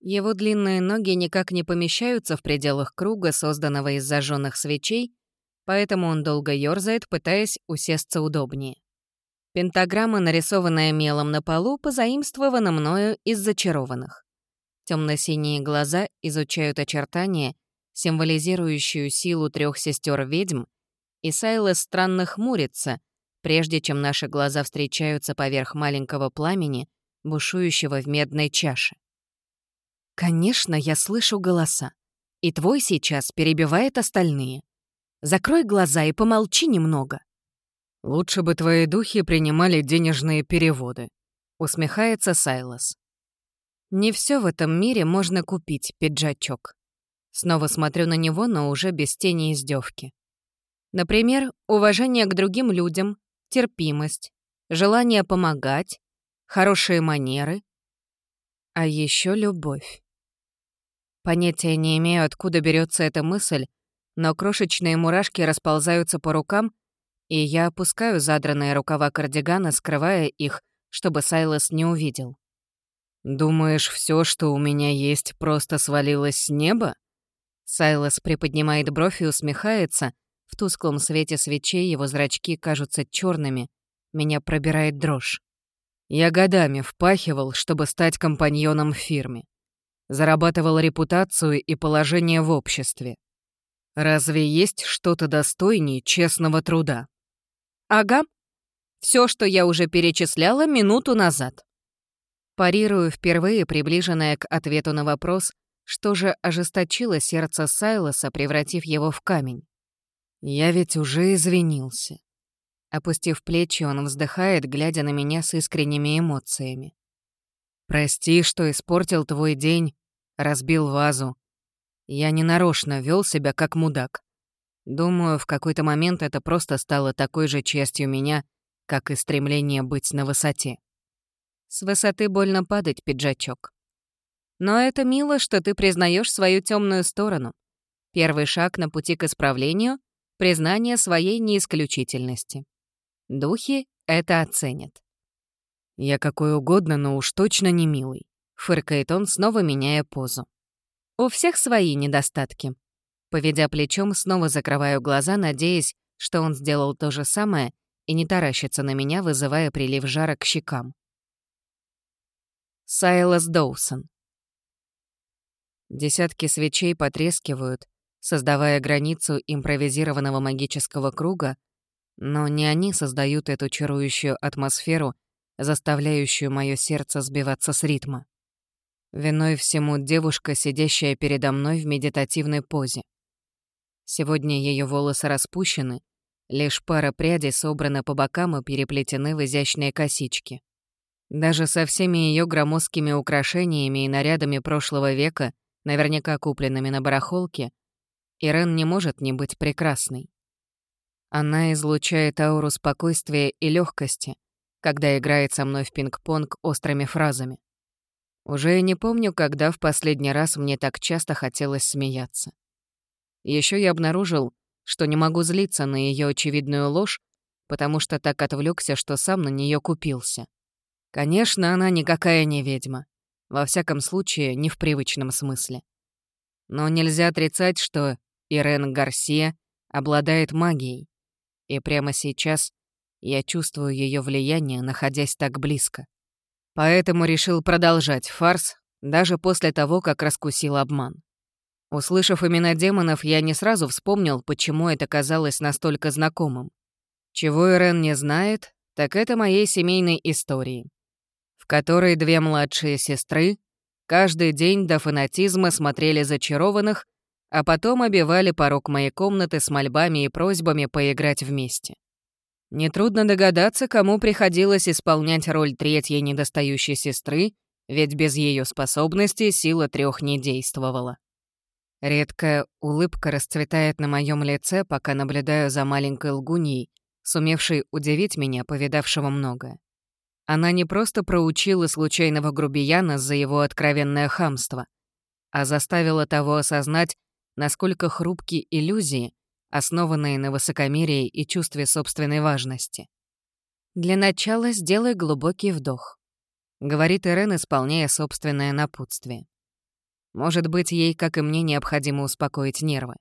Его длинные ноги никак не помещаются в пределах круга, созданного из зажженных свечей, поэтому он долго ёрзает, пытаясь усесться удобнее. Пентаграмма, нарисованная мелом на полу, позаимствована мною из зачарованных. Темно-синие глаза изучают очертания, символизирующую силу трех сестер ведьм, и Сайлас странно хмурится — прежде чем наши глаза встречаются поверх маленького пламени, бушующего в медной чаше. Конечно, я слышу голоса. И твой сейчас перебивает остальные. Закрой глаза и помолчи немного. Лучше бы твои духи принимали денежные переводы, усмехается Сайлас. Не все в этом мире можно купить, пиджачок. Снова смотрю на него, но уже без тени издевки. Например, уважение к другим людям, терпимость, желание помогать, хорошие манеры, а еще любовь. Понятия не имею, откуда берется эта мысль, но крошечные мурашки расползаются по рукам, и я опускаю задранные рукава кардигана, скрывая их, чтобы Сайлос не увидел. «Думаешь, все, что у меня есть, просто свалилось с неба?» Сайлос приподнимает бровь и усмехается. В тусклом свете свечей его зрачки кажутся черными. Меня пробирает дрожь. Я годами впахивал, чтобы стать компаньоном в фирме. Зарабатывал репутацию и положение в обществе. Разве есть что-то достойнее честного труда? Ага. Все, что я уже перечисляла минуту назад. Парирую впервые, приближенная к ответу на вопрос, что же ожесточило сердце Сайлоса, превратив его в камень. Я ведь уже извинился. Опустив плечи, он вздыхает, глядя на меня с искренними эмоциями. «Прости, что испортил твой день, разбил вазу. Я ненарочно вел себя как мудак. Думаю, в какой-то момент это просто стало такой же частью меня, как и стремление быть на высоте. С высоты больно падать, пиджачок. Но это мило, что ты признаешь свою темную сторону. Первый шаг на пути к исправлению — признание своей неисключительности. Духи это оценят. «Я какой угодно, но уж точно не милый», — фыркает он, снова меняя позу. «У всех свои недостатки», Поведя плечом, снова закрываю глаза, надеясь, что он сделал то же самое и не таращится на меня, вызывая прилив жара к щекам. Сайлас Доусон. Десятки свечей потрескивают, создавая границу импровизированного магического круга, но не они создают эту чарующую атмосферу, заставляющую мое сердце сбиваться с ритма. Виной всему девушка, сидящая передо мной в медитативной позе. Сегодня ее волосы распущены, лишь пара прядей собраны по бокам и переплетены в изящные косички. Даже со всеми ее громоздкими украшениями и нарядами прошлого века, наверняка купленными на барахолке, Ирен не может не быть прекрасной. Она излучает ауру спокойствия и легкости, когда играет со мной в пинг-понг острыми фразами. Уже не помню, когда в последний раз мне так часто хотелось смеяться. Еще я обнаружил, что не могу злиться на ее очевидную ложь, потому что так отвлекся, что сам на нее купился. Конечно, она никакая не ведьма. Во всяком случае, не в привычном смысле. Но нельзя отрицать, что Ирен Гарсия обладает магией. И прямо сейчас я чувствую ее влияние, находясь так близко. Поэтому решил продолжать фарс даже после того, как раскусил обман. Услышав имена демонов, я не сразу вспомнил, почему это казалось настолько знакомым. Чего Ирен не знает, так это моей семейной истории, в которой две младшие сестры каждый день до фанатизма смотрели зачарованных, а потом обивали порог моей комнаты с мольбами и просьбами поиграть вместе. Нетрудно догадаться, кому приходилось исполнять роль третьей недостающей сестры, ведь без ее способностей сила трех не действовала. Редкая улыбка расцветает на моем лице, пока наблюдаю за маленькой лгуньей, сумевшей удивить меня, повидавшего многое. Она не просто проучила случайного грубияна за его откровенное хамство, а заставила того осознать, насколько хрупки иллюзии, основанные на высокомерии и чувстве собственной важности. «Для начала сделай глубокий вдох», — говорит Ирен, исполняя собственное напутствие. Может быть, ей, как и мне, необходимо успокоить нервы.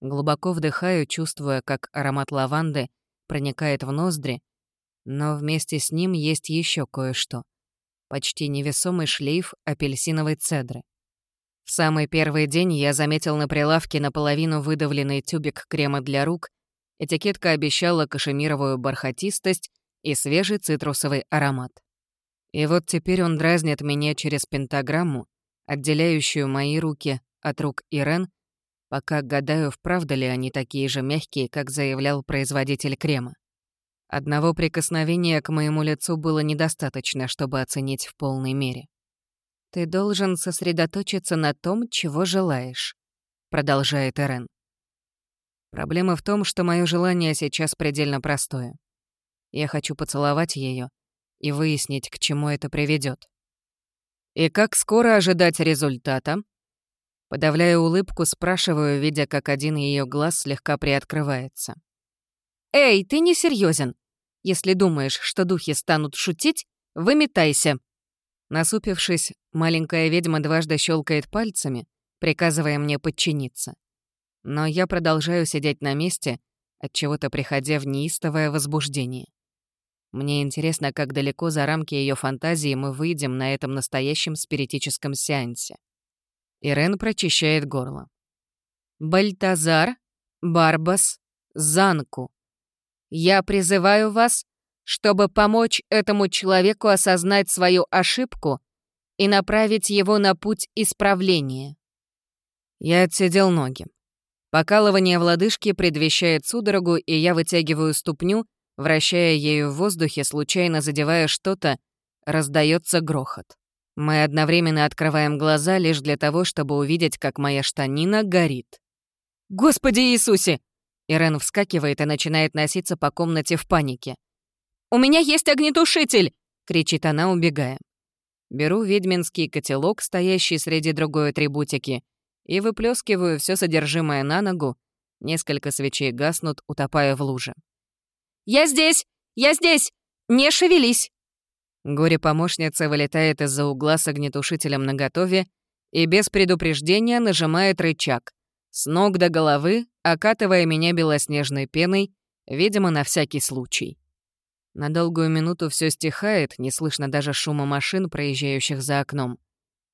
Глубоко вдыхаю, чувствуя, как аромат лаванды проникает в ноздри, но вместе с ним есть еще кое-что. Почти невесомый шлейф апельсиновой цедры. В самый первый день я заметил на прилавке наполовину выдавленный тюбик крема для рук, этикетка обещала кашемировую бархатистость и свежий цитрусовый аромат. И вот теперь он дразнит меня через пентаграмму, отделяющую мои руки от рук Ирен, пока гадаю, вправду ли они такие же мягкие, как заявлял производитель крема. Одного прикосновения к моему лицу было недостаточно, чтобы оценить в полной мере. «Ты должен сосредоточиться на том, чего желаешь», — продолжает Ирен. Проблема в том, что мое желание сейчас предельно простое. Я хочу поцеловать ее и выяснить, к чему это приведет. И как скоро ожидать результата? Подавляя улыбку, спрашиваю, видя, как один ее глаз слегка приоткрывается. «Эй, ты не серьезен. Если думаешь, что духи станут шутить, выметайся!» Насупившись, маленькая ведьма дважды щелкает пальцами, приказывая мне подчиниться. Но я продолжаю сидеть на месте, от чего то приходя в неистовое возбуждение. Мне интересно, как далеко за рамки ее фантазии мы выйдем на этом настоящем спиритическом сеансе. Ирен прочищает горло. «Бальтазар, Барбас, Занку, я призываю вас, чтобы помочь этому человеку осознать свою ошибку и направить его на путь исправления». Я отсидел ноги. Покалывание в лодыжке предвещает судорогу, и я вытягиваю ступню, вращая ею в воздухе, случайно задевая что-то, раздается грохот. Мы одновременно открываем глаза лишь для того, чтобы увидеть, как моя штанина горит. «Господи Иисусе!» Ирен вскакивает и начинает носиться по комнате в панике. «У меня есть огнетушитель!» — кричит она, убегая. Беру ведьминский котелок, стоящий среди другой атрибутики, и выплескиваю все содержимое на ногу. Несколько свечей гаснут, утопая в луже. «Я здесь! Я здесь! Не шевелись!» Горе-помощница вылетает из-за угла с огнетушителем наготове и без предупреждения нажимает рычаг, с ног до головы, окатывая меня белоснежной пеной, видимо, на всякий случай. На долгую минуту все стихает, не слышно даже шума машин, проезжающих за окном.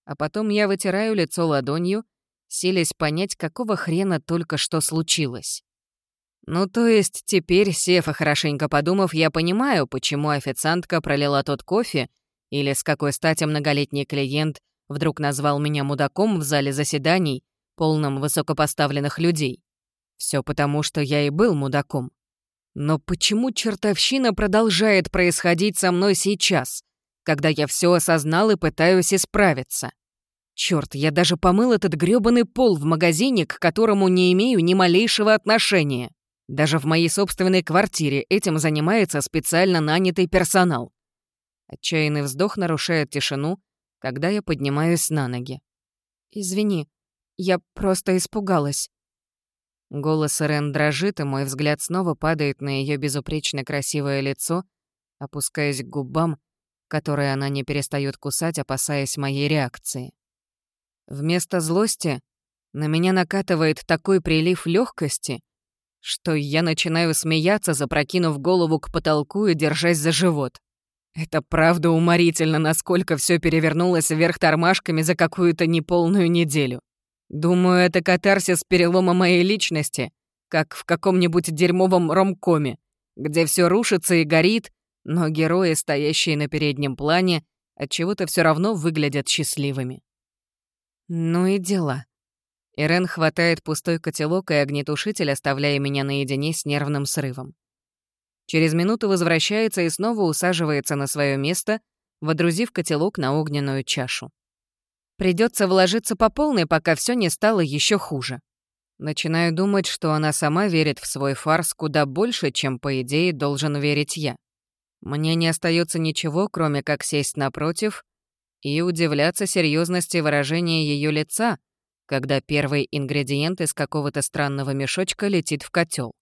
А потом я вытираю лицо ладонью, силясь понять, какого хрена только что случилось. Ну, то есть теперь, сев хорошенько подумав, я понимаю, почему официантка пролила тот кофе, или с какой стати многолетний клиент вдруг назвал меня мудаком в зале заседаний, полном высокопоставленных людей. Все потому, что я и был мудаком. Но почему чертовщина продолжает происходить со мной сейчас, когда я все осознал и пытаюсь исправиться? Черт, я даже помыл этот грёбаный пол в магазине, к которому не имею ни малейшего отношения. Даже в моей собственной квартире этим занимается специально нанятый персонал. Отчаянный вздох нарушает тишину, когда я поднимаюсь на ноги. «Извини, я просто испугалась». Голос Рен дрожит, и мой взгляд снова падает на ее безупречно красивое лицо, опускаясь к губам, которые она не перестает кусать, опасаясь моей реакции. Вместо злости на меня накатывает такой прилив легкости, что я начинаю смеяться, запрокинув голову к потолку и держась за живот. Это правда уморительно, насколько все перевернулось вверх тормашками за какую-то неполную неделю. Думаю, это катарсис перелома моей личности, как в каком-нибудь дерьмовом ромкоме, где все рушится и горит, но герои, стоящие на переднем плане, от чего то все равно выглядят счастливыми. Ну и дела. Ирен хватает пустой котелок и огнетушитель, оставляя меня наедине с нервным срывом. Через минуту возвращается и снова усаживается на свое место, водрузив котелок на огненную чашу. Придется вложиться по полной, пока все не стало еще хуже. Начинаю думать, что она сама верит в свой фарс куда больше, чем, по идее, должен верить я. Мне не остается ничего, кроме как сесть напротив и удивляться серьезности выражения ее лица — когда первый ингредиент из какого-то странного мешочка летит в котел.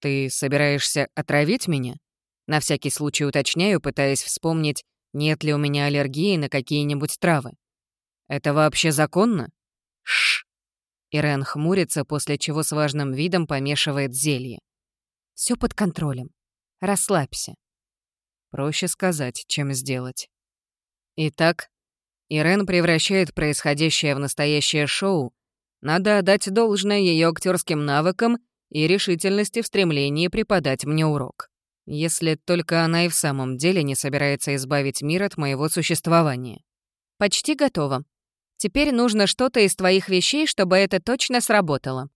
«Ты собираешься отравить меня?» На всякий случай уточняю, пытаясь вспомнить, нет ли у меня аллергии на какие-нибудь травы. «Это вообще законно?» Шш. Ирен хмурится, после чего с важным видом помешивает зелье. Все под контролем. Расслабься. Проще сказать, чем сделать. Итак, Ирен превращает происходящее в настоящее шоу. Надо отдать должное ее актерским навыкам и решительности в стремлении преподать мне урок. Если только она и в самом деле не собирается избавить мир от моего существования. Почти готово. Теперь нужно что-то из твоих вещей, чтобы это точно сработало.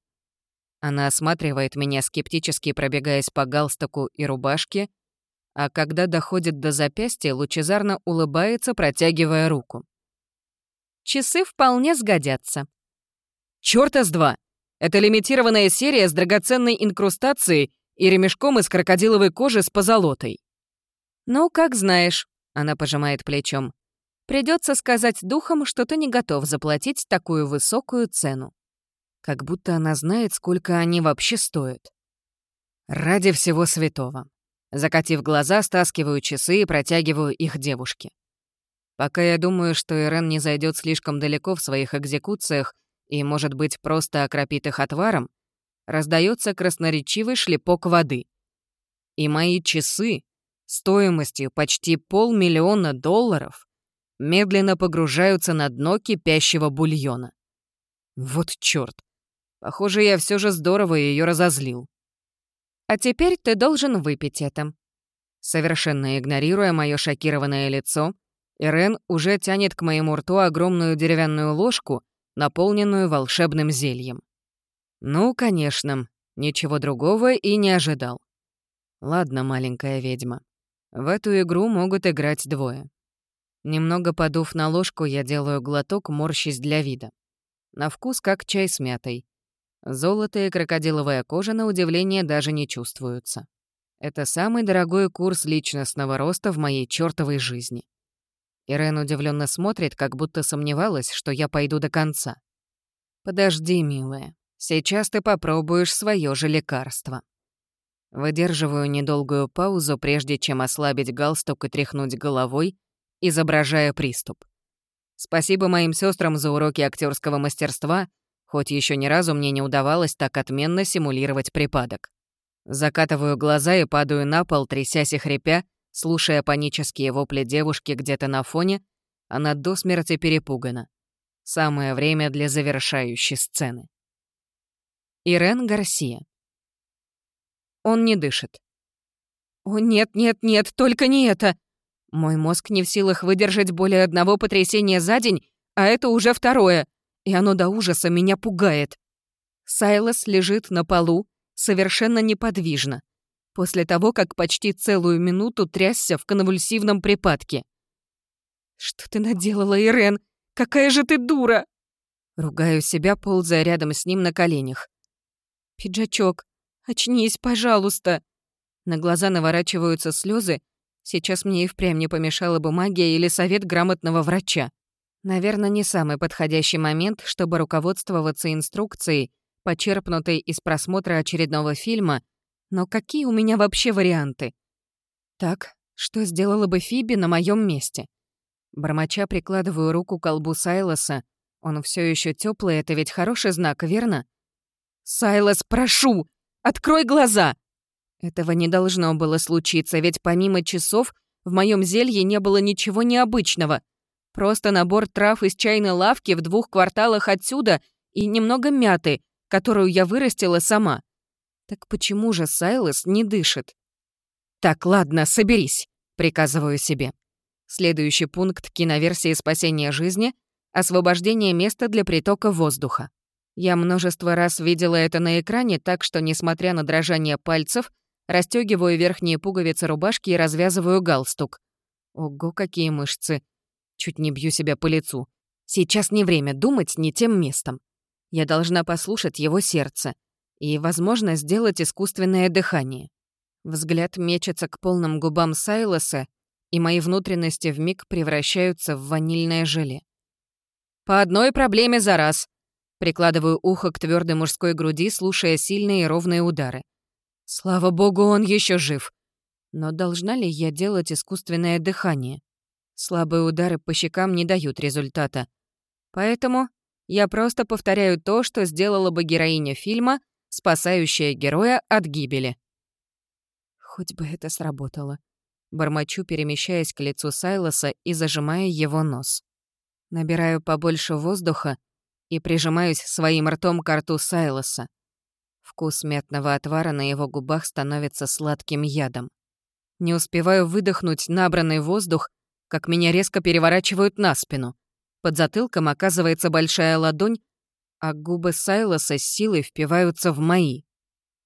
Она осматривает меня, скептически пробегаясь по галстуку и рубашке, а когда доходит до запястья, лучезарно улыбается, протягивая руку. Часы вполне сгодятся. Чёрта с два! Это лимитированная серия с драгоценной инкрустацией и ремешком из крокодиловой кожи с позолотой». «Ну, как знаешь», — она пожимает плечом. Придется сказать духом, что ты не готов заплатить такую высокую цену. Как будто она знает, сколько они вообще стоят. Ради всего святого. Закатив глаза, стаскиваю часы и протягиваю их девушке. Пока я думаю, что Ирен не зайдет слишком далеко в своих экзекуциях и, может быть, просто окропит их отваром, раздается красноречивый шлепок воды. И мои часы, стоимостью почти полмиллиона долларов, медленно погружаются на дно кипящего бульона. Вот чёрт. Похоже, я все же здорово ее разозлил. А теперь ты должен выпить это. Совершенно игнорируя мое шокированное лицо, Ирен уже тянет к моему рту огромную деревянную ложку, наполненную волшебным зельем. Ну, конечно, ничего другого и не ожидал. Ладно, маленькая ведьма. В эту игру могут играть двое. Немного подув на ложку, я делаю глоток, морщись для вида. На вкус как чай с мятой. Золото и крокодиловая кожа, на удивление, даже не чувствуются. Это самый дорогой курс личностного роста в моей чёртовой жизни. Ирен удивленно смотрит, как будто сомневалась, что я пойду до конца. «Подожди, милая, сейчас ты попробуешь свое же лекарство». Выдерживаю недолгую паузу, прежде чем ослабить галстук и тряхнуть головой, изображая приступ. Спасибо моим сестрам за уроки актерского мастерства, хоть еще ни разу мне не удавалось так отменно симулировать припадок. Закатываю глаза и падаю на пол, трясясь и хрипя, слушая панические вопли девушки где-то на фоне, она до смерти перепугана. Самое время для завершающей сцены. Ирен Гарсия. Он не дышит. «О, нет, нет, нет, только не это!» Мой мозг не в силах выдержать более одного потрясения за день, а это уже второе — и оно до ужаса меня пугает. Сайлос лежит на полу, совершенно неподвижно, после того, как почти целую минуту трясся в конвульсивном припадке. «Что ты наделала, Ирен? Какая же ты дура!» Ругаю себя, ползая рядом с ним на коленях. «Пиджачок, очнись, пожалуйста!» На глаза наворачиваются слезы. Сейчас мне и впрямь не помешала бы магия или совет грамотного врача. Наверное, не самый подходящий момент, чтобы руководствоваться инструкцией, почерпнутой из просмотра очередного фильма, но какие у меня вообще варианты? Так, что сделала бы Фиби на моем месте? Бормоча прикладываю руку к колбу Сайлоса. Он все еще теплый, это ведь хороший знак, верно? «Сайлос, прошу! Открой глаза!» Этого не должно было случиться, ведь помимо часов в моем зелье не было ничего необычного — Просто набор трав из чайной лавки в двух кварталах отсюда и немного мяты, которую я вырастила сама. Так почему же Сайлос не дышит? «Так, ладно, соберись», — приказываю себе. Следующий пункт киноверсии «Спасение жизни» — освобождение места для притока воздуха. Я множество раз видела это на экране, так что, несмотря на дрожание пальцев, расстёгиваю верхние пуговицы рубашки и развязываю галстук. Ого, какие мышцы! Чуть не бью себя по лицу. Сейчас не время думать не тем местом. Я должна послушать его сердце и, возможно, сделать искусственное дыхание. Взгляд мечется к полным губам Сайлоса, и мои внутренности вмиг превращаются в ванильное желе. По одной проблеме за раз. Прикладываю ухо к твердой мужской груди, слушая сильные и ровные удары. Слава богу, он еще жив. Но должна ли я делать искусственное дыхание? Слабые удары по щекам не дают результата. Поэтому я просто повторяю то, что сделала бы героиня фильма, спасающая героя от гибели. Хоть бы это сработало. Бормочу, перемещаясь к лицу Сайлоса и зажимая его нос. Набираю побольше воздуха и прижимаюсь своим ртом к рту Сайлоса. Вкус мятного отвара на его губах становится сладким ядом. Не успеваю выдохнуть набранный воздух, как меня резко переворачивают на спину. Под затылком оказывается большая ладонь, а губы Сайлоса с силой впиваются в мои.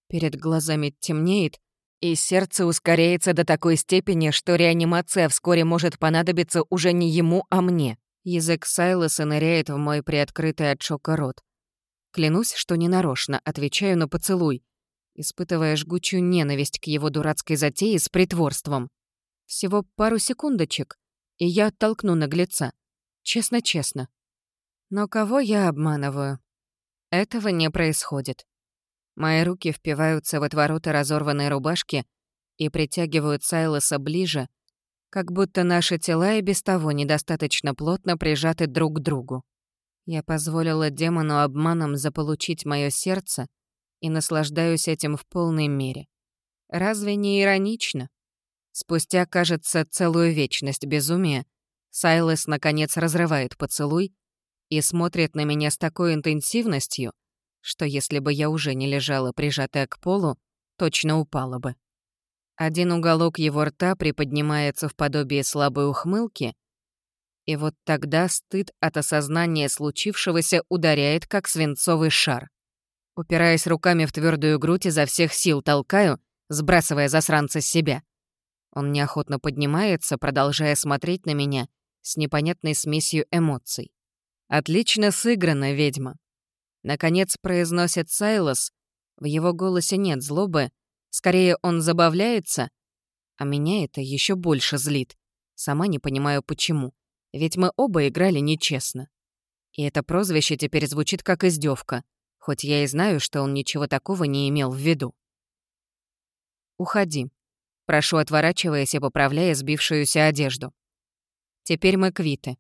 Перед глазами темнеет, и сердце ускоряется до такой степени, что реанимация вскоре может понадобиться уже не ему, а мне. Язык Сайлоса ныряет в мой приоткрытый от шока рот. Клянусь, что ненарочно отвечаю на поцелуй, испытывая жгучую ненависть к его дурацкой затее с притворством. Всего пару секундочек, и я оттолкну наглеца. Честно-честно. Но кого я обманываю? Этого не происходит. Мои руки впиваются в отвороты разорванной рубашки и притягивают Сайлоса ближе, как будто наши тела и без того недостаточно плотно прижаты друг к другу. Я позволила демону обманом заполучить мое сердце и наслаждаюсь этим в полной мере. Разве не иронично? Спустя, кажется, целую вечность безумия, Сайлес наконец разрывает поцелуй и смотрит на меня с такой интенсивностью, что если бы я уже не лежала прижатая к полу, точно упала бы. Один уголок его рта приподнимается в подобие слабой ухмылки, и вот тогда стыд от осознания случившегося ударяет, как свинцовый шар. Упираясь руками в твердую грудь, изо всех сил толкаю, сбрасывая засранца с себя. Он неохотно поднимается, продолжая смотреть на меня с непонятной смесью эмоций. «Отлично сыграно, ведьма!» Наконец произносит Сайлос. В его голосе нет злобы, скорее он забавляется, а меня это еще больше злит. Сама не понимаю, почему. Ведь мы оба играли нечестно. И это прозвище теперь звучит как издевка, хоть я и знаю, что он ничего такого не имел в виду. «Уходи», — прошу, отворачиваясь и поправляя сбившуюся одежду. «Теперь мы квиты.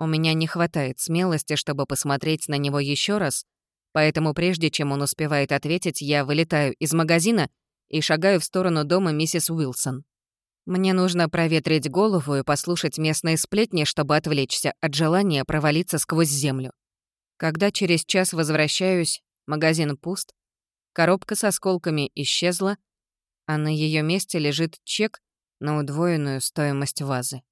У меня не хватает смелости, чтобы посмотреть на него еще раз, поэтому прежде чем он успевает ответить, я вылетаю из магазина и шагаю в сторону дома миссис Уилсон. Мне нужно проветрить голову и послушать местные сплетни, чтобы отвлечься от желания провалиться сквозь землю. Когда через час возвращаюсь, магазин пуст, коробка с осколками исчезла, а на ее месте лежит чек на удвоенную стоимость вазы.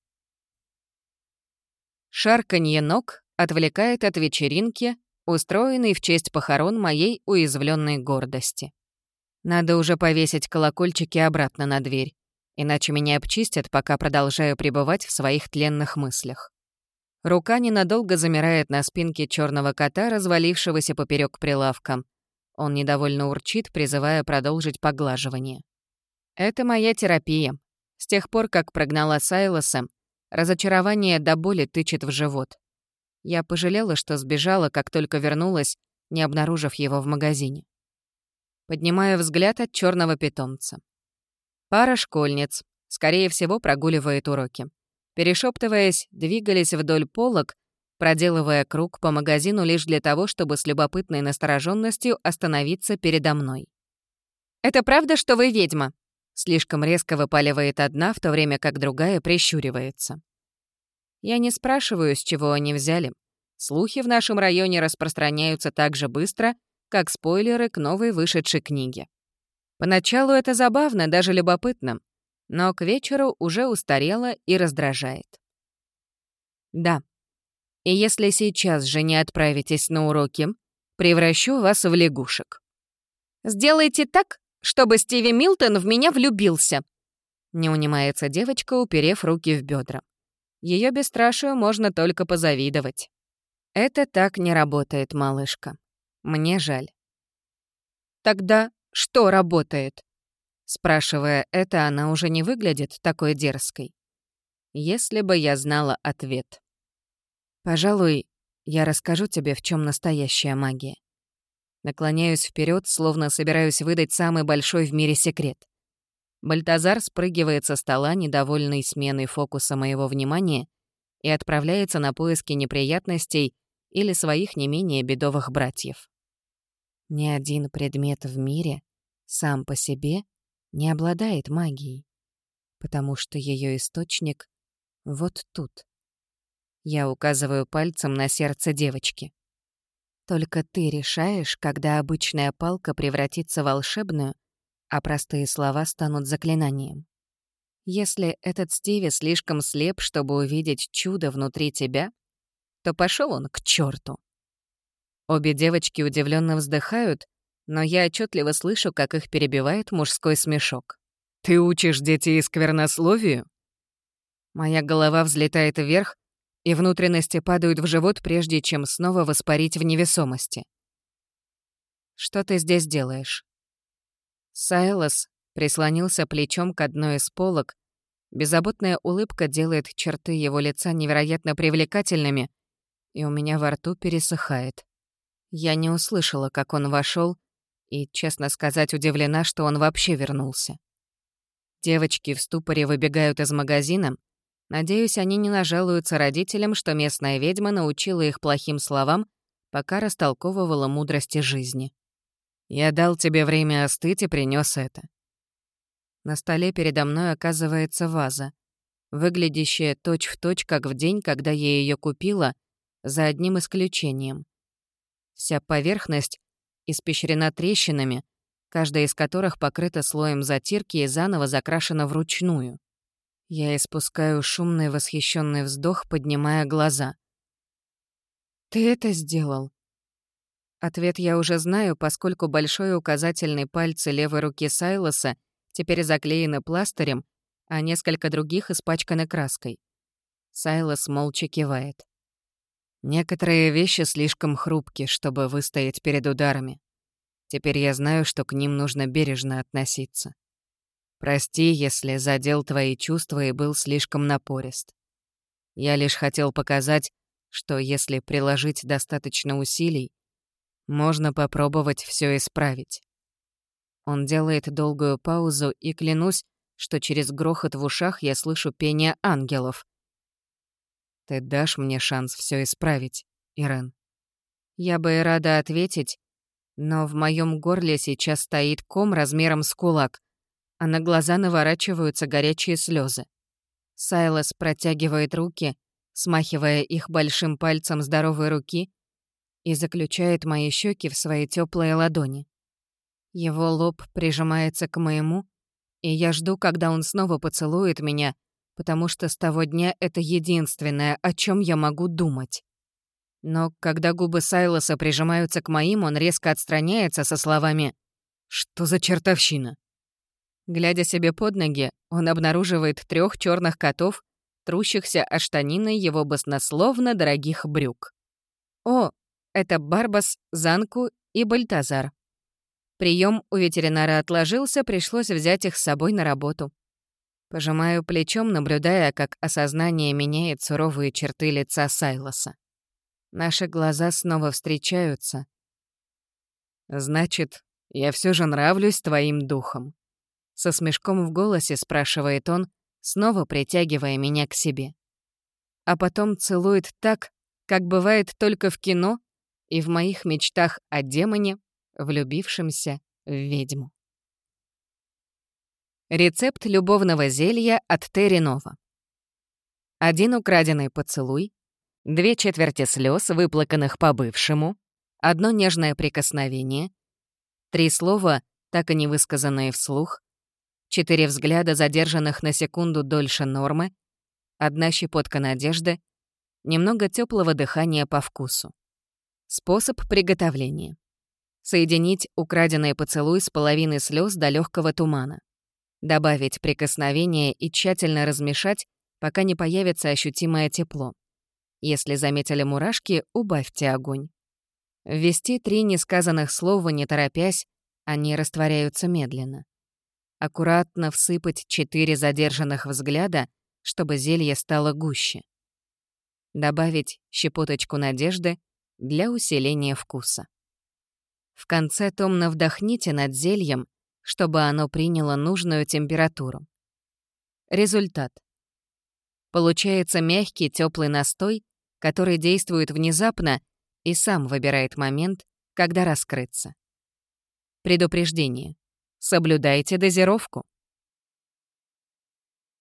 Шарканье ног отвлекает от вечеринки, устроенной в честь похорон моей уязвленной гордости. Надо уже повесить колокольчики обратно на дверь иначе меня обчистят, пока продолжаю пребывать в своих тленных мыслях. Рука ненадолго замирает на спинке черного кота, развалившегося поперек прилавка. Он недовольно урчит, призывая продолжить поглаживание. Это моя терапия. С тех пор, как прогнала Сайлоса, разочарование до боли тычет в живот. Я пожалела, что сбежала, как только вернулась, не обнаружив его в магазине. Поднимаю взгляд от черного питомца. Пара школьниц, скорее всего, прогуливает уроки. Перешептываясь, двигались вдоль полок, проделывая круг по магазину лишь для того, чтобы с любопытной настороженностью остановиться передо мной. «Это правда, что вы ведьма?» Слишком резко выпаливает одна, в то время как другая прищуривается. Я не спрашиваю, с чего они взяли. Слухи в нашем районе распространяются так же быстро, как спойлеры к новой вышедшей книге. Поначалу это забавно, даже любопытно, но к вечеру уже устарело и раздражает. Да. И если сейчас же не отправитесь на уроки, превращу вас в лягушек. Сделайте так, чтобы Стиви Милтон в меня влюбился. Не унимается девочка, уперев руки в бедра. Ее бесстрашию можно только позавидовать. Это так не работает, малышка. Мне жаль. Тогда что работает?» Спрашивая это, она уже не выглядит такой дерзкой. Если бы я знала ответ. Пожалуй, я расскажу тебе, в чем настоящая магия. Наклоняюсь вперед, словно собираюсь выдать самый большой в мире секрет. Бальтазар спрыгивает со стола, недовольный сменой фокуса моего внимания, и отправляется на поиски неприятностей или своих не менее бедовых братьев. Ни один предмет в мире сам по себе не обладает магией, потому что ее источник вот тут. Я указываю пальцем на сердце девочки. Только ты решаешь, когда обычная палка превратится в волшебную, а простые слова станут заклинанием. Если этот Стиви слишком слеп, чтобы увидеть чудо внутри тебя, то пошел он к черту. Обе девочки удивленно вздыхают, но я отчетливо слышу, как их перебивает мужской смешок. «Ты учишь детей сквернословию?» Моя голова взлетает вверх, и внутренности падают в живот, прежде чем снова воспарить в невесомости. Что ты здесь делаешь?» Сайлос прислонился плечом к одной из полок. Беззаботная улыбка делает черты его лица невероятно привлекательными, и у меня во рту пересыхает. Я не услышала, как он вошел, и, честно сказать, удивлена, что он вообще вернулся. Девочки в ступоре выбегают из магазина. Надеюсь, они не нажалуются родителям, что местная ведьма научила их плохим словам, пока растолковывала мудрости жизни. «Я дал тебе время остыть и принес это». На столе передо мной оказывается ваза, выглядящая точь-в-точь, точь, как в день, когда я ее купила, за одним исключением. Вся поверхность испещрена трещинами, каждая из которых покрыта слоем затирки и заново закрашена вручную. Я испускаю шумный восхищенный вздох, поднимая глаза. «Ты это сделал?» Ответ я уже знаю, поскольку большой указательный пальцы левой руки Сайлоса теперь заклеены пластырем, а несколько других испачканы краской. Сайлос молча кивает. Некоторые вещи слишком хрупки, чтобы выстоять перед ударами. Теперь я знаю, что к ним нужно бережно относиться. Прости, если задел твои чувства и был слишком напорист. Я лишь хотел показать, что если приложить достаточно усилий, можно попробовать все исправить. Он делает долгую паузу, и клянусь, что через грохот в ушах я слышу пение ангелов. Ты дашь мне шанс все исправить, Ирен. Я бы и рада ответить, но в моем горле сейчас стоит ком размером с кулак, а на глаза наворачиваются горячие слезы. Сайлос протягивает руки, смахивая их большим пальцем здоровой руки, и заключает мои щеки в свои теплые ладони. Его лоб прижимается к моему, и я жду, когда он снова поцелует меня, потому что с того дня это единственное, о чем я могу думать. Но когда губы Сайлоса прижимаются к моим, он резко отстраняется со словами «Что за чертовщина?». Глядя себе под ноги, он обнаруживает трех черных котов, трущихся о штанины его баснословно дорогих брюк. О, это Барбас, Занку и Бальтазар. Прием у ветеринара отложился, пришлось взять их с собой на работу. Пожимаю плечом, наблюдая, как осознание меняет суровые черты лица Сайлоса. Наши глаза снова встречаются. «Значит, я все же нравлюсь твоим духом?» Со смешком в голосе спрашивает он, снова притягивая меня к себе. А потом целует так, как бывает только в кино и в моих мечтах о демоне, влюбившемся в ведьму. Рецепт любовного зелья от Теринова. Один украденный поцелуй, две четверти слез, выплаканных по бывшему, одно нежное прикосновение, три слова, так и не высказанные вслух, четыре взгляда, задержанных на секунду дольше нормы, одна щепотка надежды, немного теплого дыхания по вкусу. Способ приготовления. Соединить украденный поцелуй с половиной слез до легкого тумана. Добавить прикосновение и тщательно размешать, пока не появится ощутимое тепло. Если заметили мурашки, убавьте огонь. Ввести три несказанных слова, не торопясь, они растворяются медленно. Аккуратно всыпать четыре задержанных взгляда, чтобы зелье стало гуще. Добавить щепоточку надежды для усиления вкуса. В конце томно вдохните над зельем, чтобы оно приняло нужную температуру. Результат. Получается мягкий теплый настой, который действует внезапно и сам выбирает момент, когда раскрыться. Предупреждение. Соблюдайте дозировку.